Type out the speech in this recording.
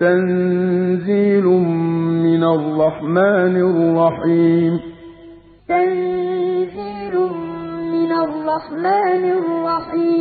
تنزيل من الرحمن الرحيم. تنزيل من الرحمن الرحيم.